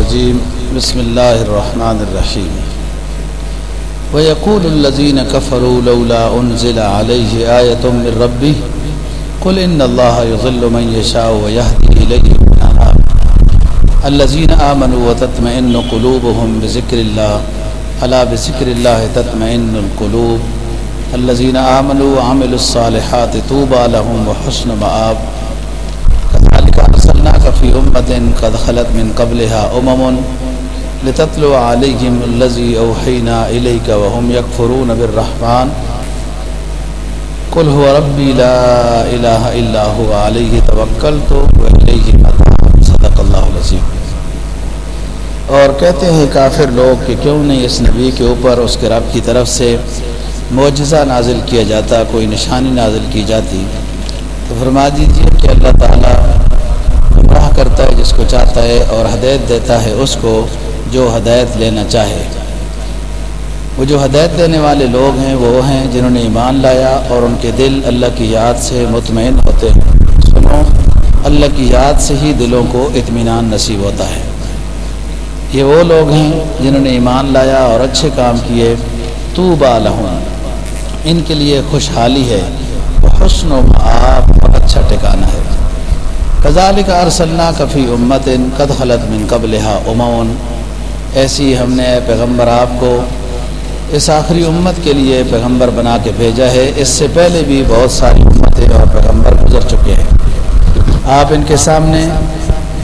الرجيم. بسم الله الرحمن الرحيم. ويقول الذين كفروا لولا أنزل عليه آية من ربه، قل إن الله يضل من يشاء ويهدي إليه من الذين آمنوا وتطمئن قلوبهم بذكر الله، ألا بذكر الله تطمئن القلوب. الذين آمنوا وعملوا الصالحات طوبى لهم وحسن مآب. كذلك في أمة قد خلت من قبلها أمم لتتلو عليهم الذي أوحينا إليك وهم يكفرون بالرحمن قل هو ربي لا إله إلا هو عليه توكلت وإليه متاب صدق الله العظيم اور کہتے ہیں کافر لوگ کہ کیوں نہیں اس نبی کے اوپر اس کے رب کی طرف سے معجزہ نازل کیا جاتا، کوئی نشانی نازل کی جاتی؟ تو فرما دیجیے کہ اللہ تعالیٰ گمراہ کرتا ہے، جس کو چاہتا ہے اور ہدایت دیتا ہے، اس کو جو ہدایت لینا چاہے۔ وہ جو ہدایت دینے والے لوگ ہیں، وہ ہیں جنہوں نے ایمان لایا اور ان کے دل اللہ کی یاد سے مطمئن ہوتے ہیں۔ سنو، اللہ کی یاد سے ہی دلوں کو اطمینان نصیب ہوتا ہے۔ یہ وہ لوگ ہیں جنہوں نے ایمان لایا اور اچھے کام کیے۔ تو بالحم ان کے لیے خوشحالی ہے۔ وہ حسن و معاب اور اچھا ٹھکانا ہے۔ کزالک ارسلنا کفی امت قد خلط من قبلہ امون ایسی ہم نے پیغمبر آپ کو اس آخری امت کے لیے پیغمبر بنا کے بھیجا ہے۔ اس سے پہلے بھی بہت ساری امتیں اور پیغمبر گزر چکے ہیں۔ آپ ان کے سامنے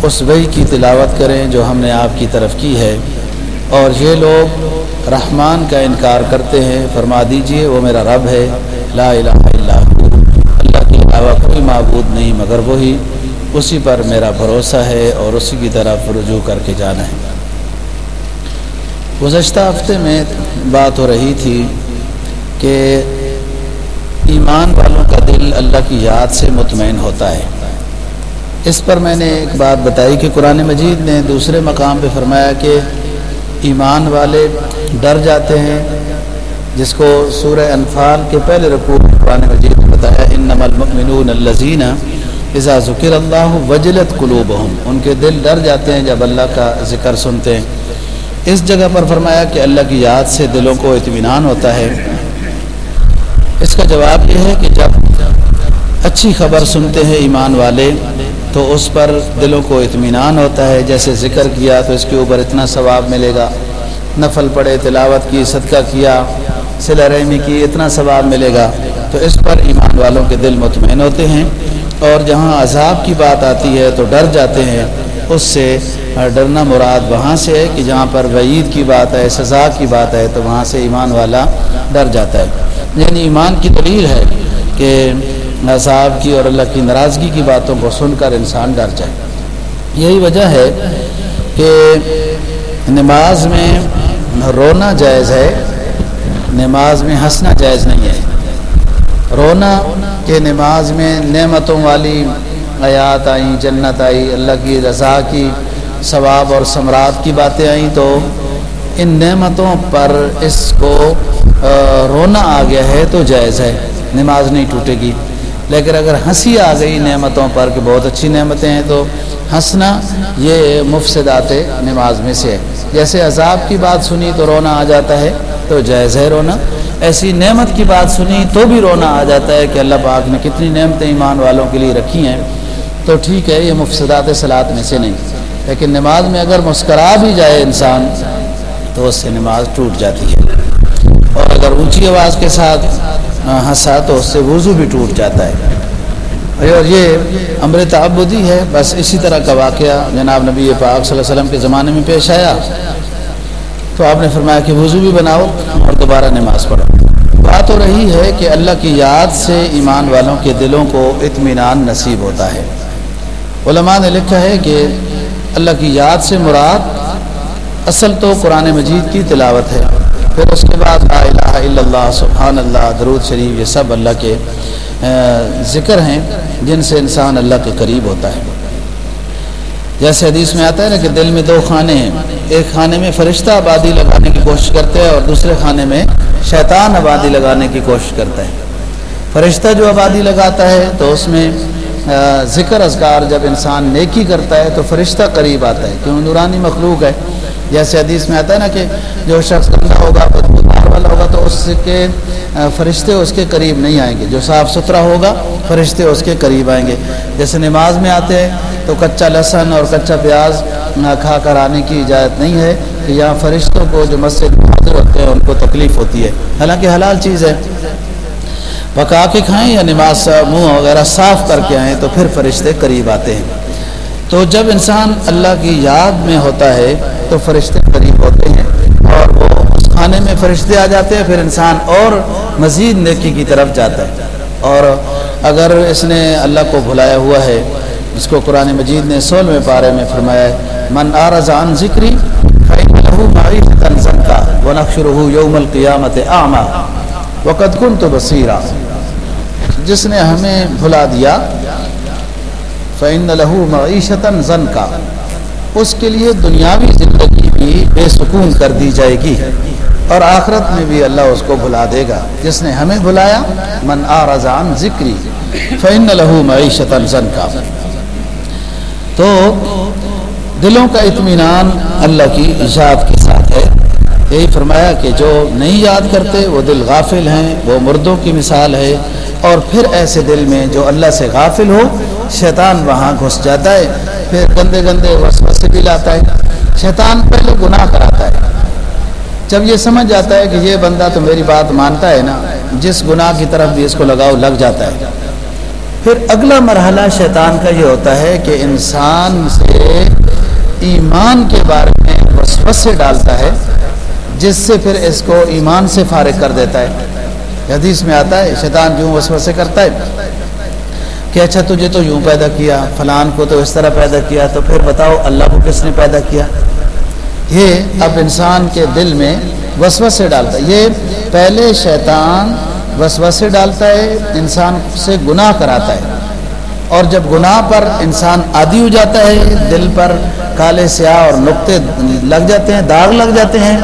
اس وہی کی تلاوت کریں جو ہم نے آپ کی طرف کی ہے۔ اور یہ لوگ رحمان کا انکار کرتے ہیں۔ فرما دیجیے، وہ میرا رب ہے۔ لا الہ الا ہو۔ اللہ کے علاوہ کوئی معبود نہیں، مگر وہی اسی پر میرا بھروسہ ہے اور اسی کی طرف رجوع کر کے جانا ہے۔ گزشتہ ہفتے میں بات ہو رہی تھی کہ ایمان والوں کا دل اللہ کی یاد سے مطمئن ہوتا ہے۔ اس پر میں نے ایک بات بتائی کہ قرآن مجید نے دوسرے مقام پہ فرمایا کہ ایمان والے ڈر جاتے ہیں، جس کو سورہ انفال کے پہلے رقوع قرآن مجید نے بتایا ان نمل مکمن اذا ذکر اللہ وجلت قلوبہم، ان کے دل ڈر جاتے ہیں جب اللہ کا ذکر سنتے ہیں۔ اس جگہ پر فرمایا کہ اللہ کی یاد سے دلوں کو اطمینان ہوتا ہے۔ اس کا جواب یہ ہے کہ جب اچھی خبر سنتے ہیں ایمان والے، تو اس پر دلوں کو اطمینان ہوتا ہے۔ جیسے ذکر کیا تو اس کے اوپر اتنا ثواب ملے گا۔ نفل پڑے تلاوت کی، صدقہ کیا سلا رحمی کی، اتنا ثواب ملے گا۔ تو اس پر ایمان والوں کے دل مطمئن ہوتے ہیں۔ اور جہاں عذاب کی بات آتی ہے تو ڈر جاتے ہیں، اس سے ڈرنا مراد وہاں سے ہے کہ جہاں پر وعید کی بات ہے سزا کی بات ہے تو وہاں سے ایمان والا ڈر جاتا ہے۔ یعنی ایمان کی دلیل ہے کہ عذاب کی اور اللہ کی ناراضگی کی باتوں کو سن کر انسان ڈر جائے۔ یہی وجہ ہے کہ نماز میں رونا جائز ہے، نماز میں ہنسنا جائز نہیں ہے۔ رونا کہ نماز میں نعمتوں والی آیات آئیں، جنت آئی، اللہ کی رضا کی، ثواب اور ثمرات کی باتیں آئیں تو ان نعمتوں پر اس کو رونا آ گیا ہے تو جائز ہے، نماز نہیں ٹوٹے گی۔ لیکن اگر ہنسی آ گئی نعمتوں پر کہ بہت اچھی نعمتیں ہیں تو ہنسنا یہ مفسدات نماز میں سے ہے۔ جیسے عذاب کی بات سنی تو رونا آ جاتا ہے تو جائز ہے رونا۔ ایسی نعمت کی بات سنی تو بھی رونا آ جاتا ہے کہ اللہ پاک نے کتنی نعمتیں ایمان والوں کے لیے رکھی ہیں۔ تو ٹھیک ہے، یہ مفسدات سلاد میں سے نہیں۔ لیکن نماز میں اگر مسکرا بھی جائے انسان، تو اس سے نماز ٹوٹ جاتی ہے۔ اور اگر اونچی آواز کے ساتھ ہنسا، تو اس سے وضو بھی ٹوٹ جاتا ہے۔ اور یہ امر تعبدی ہے۔ بس اسی طرح کا واقعہ جناب نبی پاک صلی اللہ علیہ وسلم کے زمانے میں پیش آیا۔ تو آپ نے فرمایا کہ وضو بھی بناؤ اور دوبارہ نماز پڑھو۔ بات ہو رہی ہے کہ اللہ کی یاد سے ایمان والوں کے دلوں کو اطمینان نصیب ہوتا ہے۔ علماء نے لکھا ہے کہ اللہ کی یاد سے مراد اصل تو قرآن مجید کی تلاوت ہے۔ پھر اس کے بعد لا الہ الا اللہ، سبحان اللہ، درود شریف، یہ سب اللہ کے ذکر ہیں جن سے انسان اللہ کے قریب ہوتا ہے۔ جیسے حدیث میں آتا ہے نا کہ دل میں دو خانے ہیں۔ ایک خانے میں فرشتہ آبادی لگانے کی کوشش کرتے ہیں اور دوسرے خانے میں شیطان آبادی لگانے کی کوشش کرتا ہے فرشتہ جو آبادی لگاتا ہے تو اس میں ذکر اذکار جب انسان نیکی کرتا ہے تو فرشتہ قریب آتا ہے۔ کیوں؟ نورانی مخلوق ہے۔ جیسے حدیث میں آتا ہے نا کہ جو شخص گندا ہوگا، بدبودار والا ہوگا تو اس کے فرشتے اس کے قریب نہیں آئیں گے۔ جو صاف ستھرا ہوگا، فرشتے اس کے قریب آئیں گے۔ جیسے نماز میں آتے ہیں تو کچا لہسن اور کچا پیاز نہ کھا کر آنے کی اجازت نہیں ہے کہ یہاں فرشتوں کو جو مسجد حاضر ہوتے ہیں ان کو تکلیف ہوتی ہے۔ حالانکہ حلال چیز ہے۔ پکا کے کھائیں یا نماز منہ وغیرہ صاف کر کے آئیں تو پھر فرشتے قریب آتے ہیں۔ تو جب انسان اللہ کی یاد میں ہوتا ہے تو فرشتے قریب ہوتے ہیں اور وہ اس کھانے میں فرشتے آ جاتے ہیں، پھر انسان اور مزید نیکی کی طرف جاتا ہے۔ اور اگر اس نے اللہ کو بھلایا ہوا ہے، جس کو قرآن مجید نے سولہویں پارے میں فرمایا ہے من آرز عن ذکری کا وہ نقش رحو یوم القیامت عامہ وقت کن تو بصیرہ جس نے ہمیں بھلا دیا فعن لہو معیشت زن کا اس کے لیے دنیاوی زندگی بھی بے سکون کر دی جائے گی، اور آخرت میں بھی اللہ اس کو بھلا دے گا۔ جس نے ہمیں بھلایا، من آ رضان ذکری فعن لہو معیشت زن کا تو دلوں کا اطمینان اللہ کی یاد کے ساتھ ہے۔ یہی فرمایا کہ جو نہیں یاد کرتے، وہ دل غافل ہیں، وہ مردوں کی مثال ہے۔ اور پھر ایسے دل میں جو اللہ سے غافل ہو، شیطان وہاں گھس جاتا ہے۔ پھر گندے گندے وسوسے بھی لاتا ہے۔ شیطان پہلے گناہ کراتا ہے۔ جب یہ سمجھ جاتا ہے کہ یہ بندہ تو میری بات مانتا ہے نا، جس گناہ کی طرف بھی اس کو لگاؤ لگ جاتا ہے۔ پھر اگلا مرحلہ شیطان کا یہ ہوتا ہے کہ انسان سے ایمان کے بارے میں وسوسے ڈالتا ہے، جس سے پھر اس کو ایمان سے فارغ کر دیتا ہے۔ حدیث میں آتا ہے، شیطان جو وسوسے کرتا ہے کہ اچھا تجھے تو یوں پیدا کیا، فلان کو تو اس طرح پیدا کیا، تو پھر بتاؤ اللہ کو کس نے پیدا کیا۔ یہ اب انسان کے دل میں وسوسے ڈالتا ہے۔ یہ پہلے شیطان وسوسے ڈالتا ہے، انسان سے گناہ کراتا ہے۔ اور جب گناہ پر انسان عادی ہو جاتا ہے، دل پر کالے سیاہ اور نقطے لگ جاتے ہیں، داغ لگ جاتے ہیں،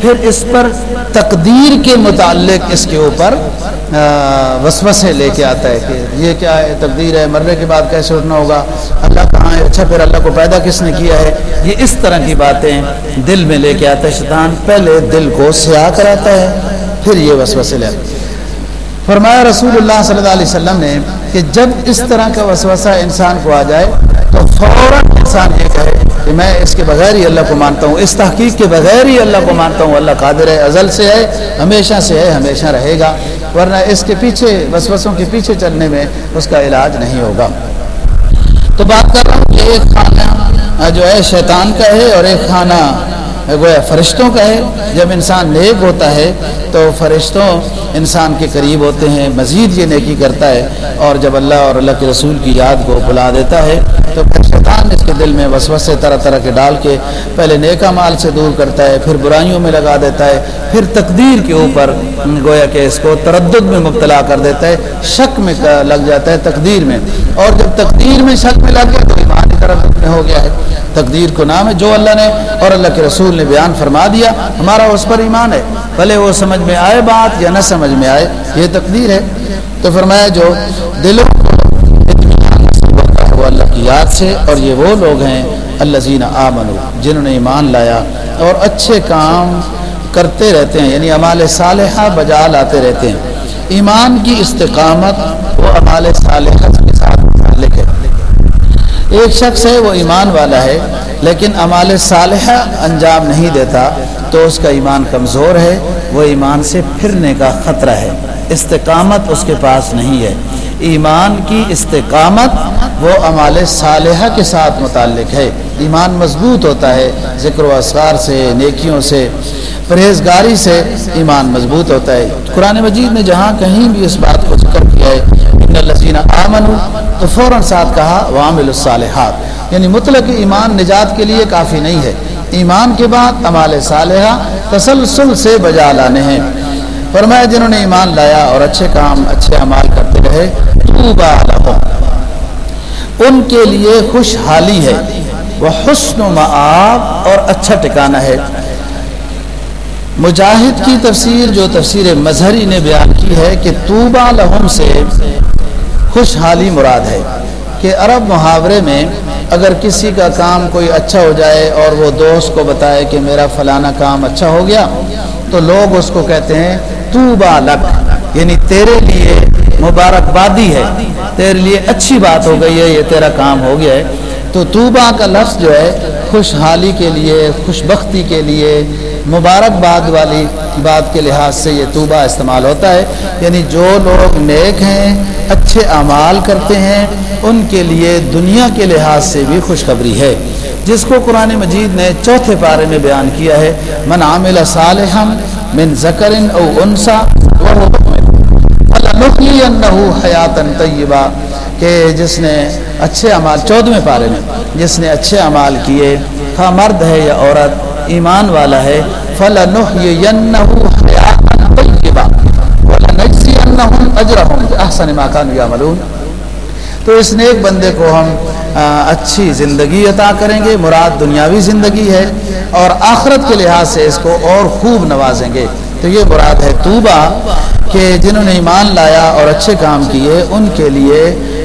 پھر اس پر تقدیر کے متعلق اس کے اوپر وسوسے لے کے آتا ہے کہ یہ کیا ہے، تقدیر ہے، مرنے کے بعد کیسے اٹھنا ہوگا، اللہ کہاں ہے اچھا پھر اللہ کو پیدا کس نے کیا ہے؟ یہ اس طرح کی باتیں دل میں لے کے آتا ہے، شیطان پہلے دل کو سیاہ کراتا ہے، پھر یہ وسوسے لے آتا ہے۔ فرمایا رسول اللہ صلی اللہ علیہ وسلم نے کہ جب اس طرح کا وسوسہ انسان کو آ جائے تو فوراً انسان یہ کہے کہ میں اس کے بغیر ہی اللہ کو مانتا ہوں، اس تحقیق کے بغیر ہی اللہ کو مانتا ہوں، اللہ قادر ہے، ازل سے ہے، ہمیشہ سے ہے، ہمیشہ رہے گا، ورنہ اس کے پیچھے، وسوسوں کے پیچھے چلنے میں اس کا علاج نہیں ہوگا۔ تو بات کر رہا ہوں کہ ایک کھانا جو ہے شیطان کا ہے اور ایک کھانا گویا فرشتوں کا ہے۔ جب انسان نیک ہوتا ہے تو فرشتوں انسان کے قریب ہوتے ہیں۔ مزید یہ نیکی کرتا ہے اور جب اللہ اور اللہ کے رسول کی یاد کو بلا دیتا ہے تو پھر شیطان اس کے دل میں وسوسے طرح طرح کے ڈال کے پہلے نیکا مال سے دور کرتا ہے، پھر برائیوں میں لگا دیتا ہے، پھر تقدیر کے اوپر گویا کہ اس کو تردد میں مبتلا کر دیتا ہے، شک میں لگ جاتا ہے تقدیر میں۔ اور جب تقدیر میں شک میں لگ گیا تو ایمان تردد میں ہو گیا ہے۔ تقدیر کو نام ہے جو اللہ نے اور اللہ کے رسول نے بیان فرما دیا۔ ہمارا اس پر ایمان ہے۔ بھلے وہ سمجھ میں آئے بات یا نہ سمجھ میں آئے، یہ تقدیر ہے۔ تو فرمایا جو دلوں کو اللہ کی یاد سے اور یہ وہ لوگ ہیں اللہ زین آمن جنہوں نے ایمان لایا اور اچھے کام کرتے رہتے ہیں یعنی امال صالحہ بجا لاتے رہتے ہیں۔ ایمان کی استقامت، وہ امال صالحہ ایک شخص ہے، وہ ایمان والا ہے، لیکن امال صالحہ انجام نہیں دیتا، تو اس کا ایمان کمزور ہے، وہ ایمان سے پھرنے کا خطرہ ہے۔ استقامت اس کے پاس نہیں ہے۔ ایمان کی استقامت وہ امال صالحہ کے ساتھ متعلق ہے۔ ایمان مضبوط ہوتا ہے، ذکر و اسرار سے، نیکیوں سے، پرہیزگاری سے ایمان مضبوط ہوتا ہے۔ قرآن مجید نے جہاں کہیں بھی اس بات کو ذکر کیا ہے لذینہ آمن تو فوراً ساتھ کہا وامل الصالحات۔ یعنی مطلق ایمان نجات کے لیے کافی نہیں ہے۔ ایمان کے بعد امال صالحہ تسلسل سے بجا لانے ہیں۔ فرمایا، جنہوں نے ایمان لایا اور اچھے کام، اچھے امال کرتے رہے ان کے لیے خوشحالی ہے۔ وہ حسن و معاب اور اچھا ٹکانا ہے۔ مجاہد کی تفسیر، جو تفسیر مظہری نے بیان کی ہے کہ توبہ لہم سے خوشحالی مراد ہے کہ عرب محاورے میں اگر کسی کا کام کوئی اچھا ہو جائے اور وہ دوست کو بتائے کہ میرا فلانا کام اچھا ہو گیا، تو لوگ اس کو کہتے ہیں تو بالک یعنی تیرے لیے مبارکبادی ہے، تیرے لیے اچھی بات ہو گئی ہے، یہ تیرا کام ہو گیا ہے۔ تو توبہ کا لفظ جو ہے، خوشحالی کے لیے خوش بختی کے لیے، مبارکباد والی بات کے لحاظ سے یہ توبہ استعمال ہوتا ہے۔ یعنی جو لوگ نیک ہیں اچھے اعمال کرتے ہیں، ان کے لیے دنیا کے لحاظ سے بھی خوشخبری ہے۔ جس کو قرآن مجید نے چوتھے پارے میں بیان کیا ہے، من عامل صالحا من ذکر او انسا حیات طیبہ۔ کہ جس نے اچھے اعمال، چودھویں پارے میں، جس نے اچھے اعمال کیے، خواہ مرد ہے یا عورت، ایمان والا ہے احسن ما كانوا يعملون تو اس نیک بندے کو ہم اچھی زندگی عطا کریں گے، مراد دنیاوی زندگی ہے، اور آخرت کے لحاظ سے اس کو اور خوب نوازیں گے۔ تو یہ مراد ہے توبہ، کہ جنہوں نے ایمان لایا اور اچھے کام کیے، ان کے لیے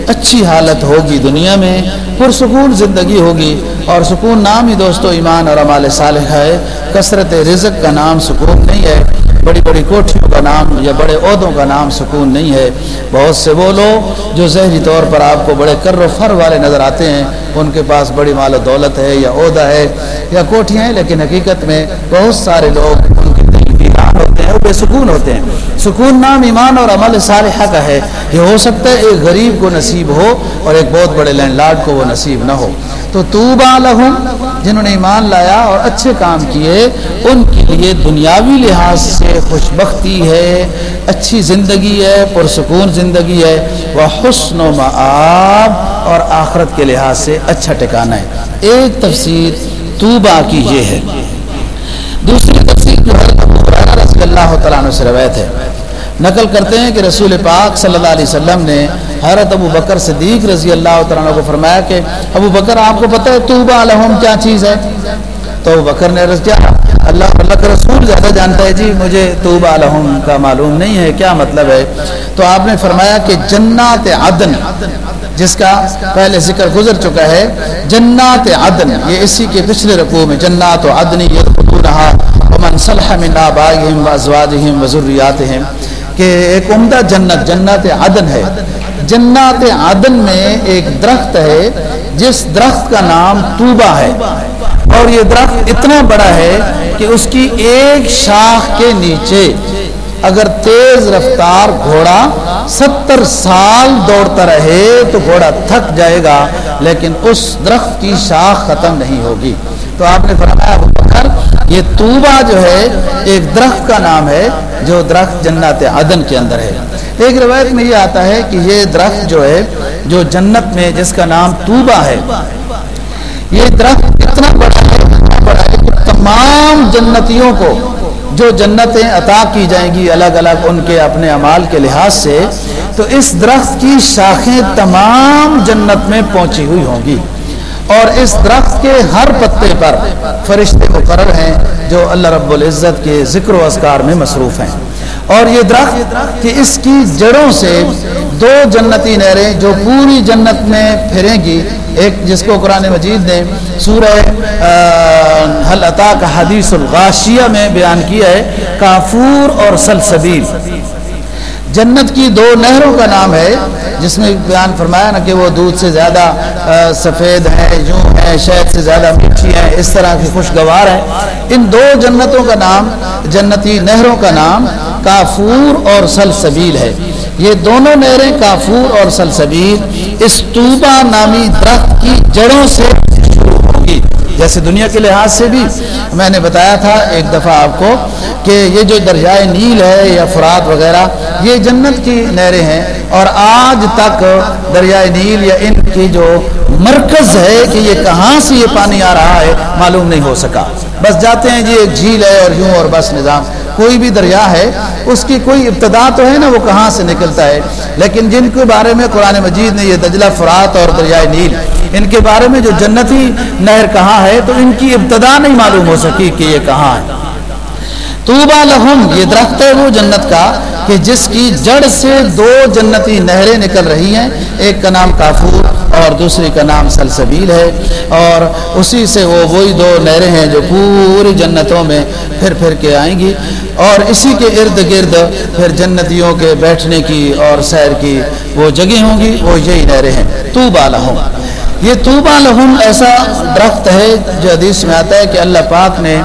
اچھی حالت ہوگی دنیا میں، پرسکون زندگی ہوگی۔ اور سکون نام ہی دوستو، ایمان اور عمال صالح ہے۔ کثرت رزق کا نام سکون نہیں ہے۔ بڑی بڑی کوٹھیوں کا نام یا بڑے عہدوں کا نام سکون نہیں ہے۔ بہت سے وہ لوگ جو ذہنی طور پر آپ کو بڑے کر و فر والے نظر آتے ہیں، ان کے پاس بڑی مال و دولت ہے یا عہدہ ہے یا کوٹھیاں ہیں، لیکن حقیقت میں بہت سارے لوگ ان کے ہوتے ہیں، وہ بے سکون ہوتے ہیں۔ سکون نام ایمان اور عمل صالحہ کا ہے یہ ہو سکتا ہے ایک غریب کو نصیب ہو اور ایک بہت بڑے لینڈ لارڈ کو وہ نصیب نہ ہو۔ تو توبا لہم، جنہوں نے ایمان لایا اور اچھے کام کیے، ان کے لیے دنیاوی لحاظ سے خوش بختی ہے، اچھی زندگی ہے، پرسکون زندگی ہے۔ وہ حسن و معاب اور آخرت کے لحاظ سے اچھا ٹھکانا ہے۔ ایک تفسیر توبا کی یہ ہے۔ دوسری تفسیر جو ہے اللہ تعالیٰ عنہ سے روایت ہے۔ نقل کرتے ہیں کہ رسول پاک صلی اللہ علیہ وسلم نے حضرت ابو بکر صدیق رضی اللہ تعالیٰ عنہ کو فرمایا کہ ابو بکر، آپ کو پتہ ہے توبہ لہم کیا چیز ہے؟ تو ابو بکر نے عرض کیا، اللہ اللہ کا رسول زیادہ جانتا ہے۔ جی مجھے توبہ لہم کا معلوم نہیں ہے، کیا مطلب ہے؟ تو آپ نے فرمایا کہ جنات عدن، جس کا پہلے ذکر گزر چکا ہے، جنات عدن، یہ اسی کے پچھلے رقوع میں جنات و عدنی یہ ومن صلح من آبائهم وازواجهم وذریاتهم کہ ایک عمدہ جنت جنت عدن ہے۔ جنات عدن میں ایک درخت ہے، جس درخت کا نام توبہ ہے۔ اور یہ درخت اتنا بڑا ہے کہ اس کی ایک شاخ کے نیچے اگر تیز رفتار گھوڑا ستر سال دوڑتا رہے تو گھوڑا تھک جائے گا، لیکن اس درخت کی شاخ ختم نہیں ہوگی۔ تو آپ نے فرمایا بکر، یہ توبہ جو ہے، ایک درخت کا نام ہے، جو درخت جنت عدن کے اندر ہے۔ ایک روایت میں یہ آتا ہے کہ یہ درخت جو ہے، جو جنت میں جس کا نام توبہ ہے، یہ درخت اتنا بڑا ہے کہ تمام جنتیوں کو، جو جنتیں عطا کی جائیں گی الگ الگ ان کے اپنے اعمال کے لحاظ سے، تو اس درخت کی شاخیں تمام جنت میں پہنچی ہوئی ہوں گی۔ اور اس درخت کے ہر پتے پر فرشتے مقرر ہیں جو اللہ رب العزت کے ذکر و اذکار میں مصروف ہیں۔ اور یہ درخت کہ اس کی جڑوں سے دو جنتی نہریں جو پوری جنت میں پھریں گی، ایک جس کو قرآن مجید نے سورہ حل عطا کا حدیث الغاشیہ میں بیان کیا ہے، کافور اور سلسبیل۔ جنت کی دو نہروں کا نام ہے، جس میں بیان فرمایا نا کہ وہ دودھ سے زیادہ سفید ہے، یوں ہے، شہد سے زیادہ میٹھی ہیں اس طرح کی خوشگوار ہیں ان دو جنتوں کا نام، جنتی نہروں کا نام کافور اور سلسبیل ہے۔ یہ دونوں نہریں کافور اور سلسبیل اس توبہ نامی درخت کی جڑوں سے شروع ہوں گی۔ جیسے دنیا کے لحاظ سے بھی میں نے بتایا تھا، ایک دفعہ آپ کو کہ یہ جو دریائے نیل ہے یا فرات وغیرہ، یہ جنت کی نہریں ہیں اور آج تک دریائے نیل یا ان کی جو مرکز ہے کہ یہ کہاں سے یہ پانی آ رہا ہے، معلوم نہیں ہو سکا۔ بس جاتے ہیں جی ایک جھیل ہے اور یوں اور بس نظام۔ کوئی بھی دریا ہے، اس کی کوئی ابتدا تو ہے نا، وہ کہاں سے نکلتا ہے۔ لیکن جن کے بارے میں قرآن مجید نے یہ دجلہ فرات اور دریائے نیل، ان کے بارے میں جو جنتی نہر کہاں ہے، تو ان کی ابتدا نہیں معلوم ہو سکی کہ یہ کہاں ہے۔ توبا لہم، یہ درخت ہے وہ جنت کا، کہ جس کی جڑ سے دو جنتی نہریں نکل رہی ہیں، ایک کا نام کافور اور دوسری کا نام سلسبیل ہے، اور اسی سے وہ وہی دو نہریں ہیں جو پوری جنتوں میں پھر پھر کے آئیں گی، اور اسی کے ارد گرد پھر جنتیوں کے بیٹھنے کی اور سیر کی وہ جگہ ہوں گی، وہ یہی نہریں ہیں تو بالا ہوں یہ توبہ لہم ایسا درخت ہے جو حدیث میں آتا ہے کہ اللہ پاک نے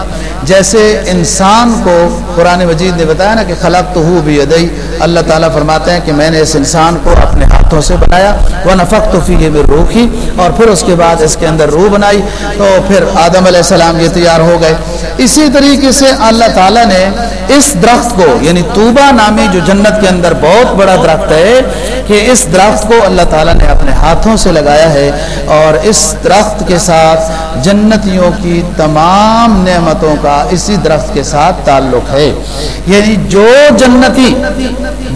جیسے انسان کو قرآن مجید نے بتایا نا کہ خلق تو ہو بھی ادئی اللہ تعالیٰ فرماتے ہیں کہ میں نے اس انسان کو اپنے ہاتھوں سے بنایا وہ نفق تو فی میں روح اور پھر اس کے بعد اس کے اندر روح بنائی، تو پھر آدم علیہ السلام یہ تیار ہو گئے۔ اسی طریقے سے اللہ تعالیٰ نے اس درخت کو یعنی توبہ نامی جو جنت کے اندر بہت بڑا درخت ہے، کہ اس درخت کو اللہ تعالیٰ نے اپنے ہاتھوں سے لگایا ہے۔ اور اس درخت کے ساتھ جنتیوں کی تمام نعمتوں کا اسی درخت کے ساتھ تعلق ہے۔ یعنی جو جنتی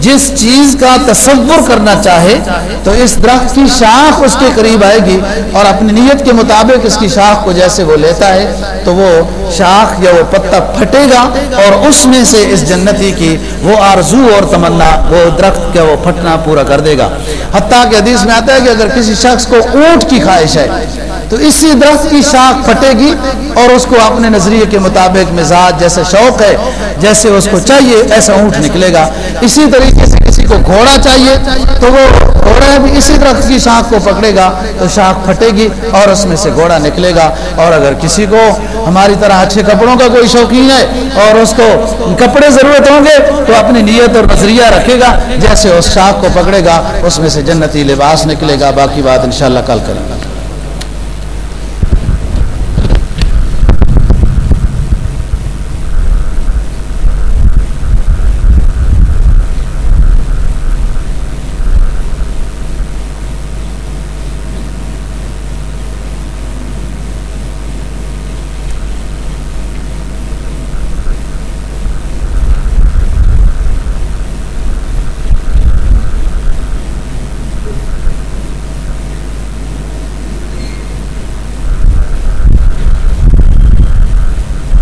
جس چیز کا تصور کرنا چاہے تو اس درخت کی شاخ اس کے قریب آئے گی اور اپنی نیت کے مطابق اس کی شاخ کو جیسے وہ لیتا ہے تو وہ شاخ یا وہ پتا پھٹے گا اور اس میں سے اس جنتی کی وہ آرزو اور تمنا وہ درخت کا وہ پھٹنا پورا کر دے گا۔ حتیٰ کہ حدیث میں آتا ہے کہ اگر کسی شخص کو اونٹ کی خواہش ہے تو اسی درخت کی شاخ پھٹے گی اور اس کو اپنے نظریے کے مطابق مزاج جیسے شوق ہے، جیسے اس کو چاہیے، ایسا اونٹ نکلے گا۔ اسی طریقے سے کسی کو گھوڑا چاہیے تو وہ گھوڑا بھی اسی درخت کی شاخ کو پکڑے گا تو شاخ پھٹے گی اور اس میں سے گھوڑا نکلے گا۔ اور اگر کسی کو ہماری طرح اچھے کپڑوں کا کوئی شوقین ہے اور اس کو کپڑے ضرورت ہوں گے تو اپنی نیت اور نظریہ رکھے گا، جیسے اس شاخ کو پکڑے گا، اس میں سے جنتی لباس نکلے گا۔ باقی بات انشاءاللہ کل کریں گا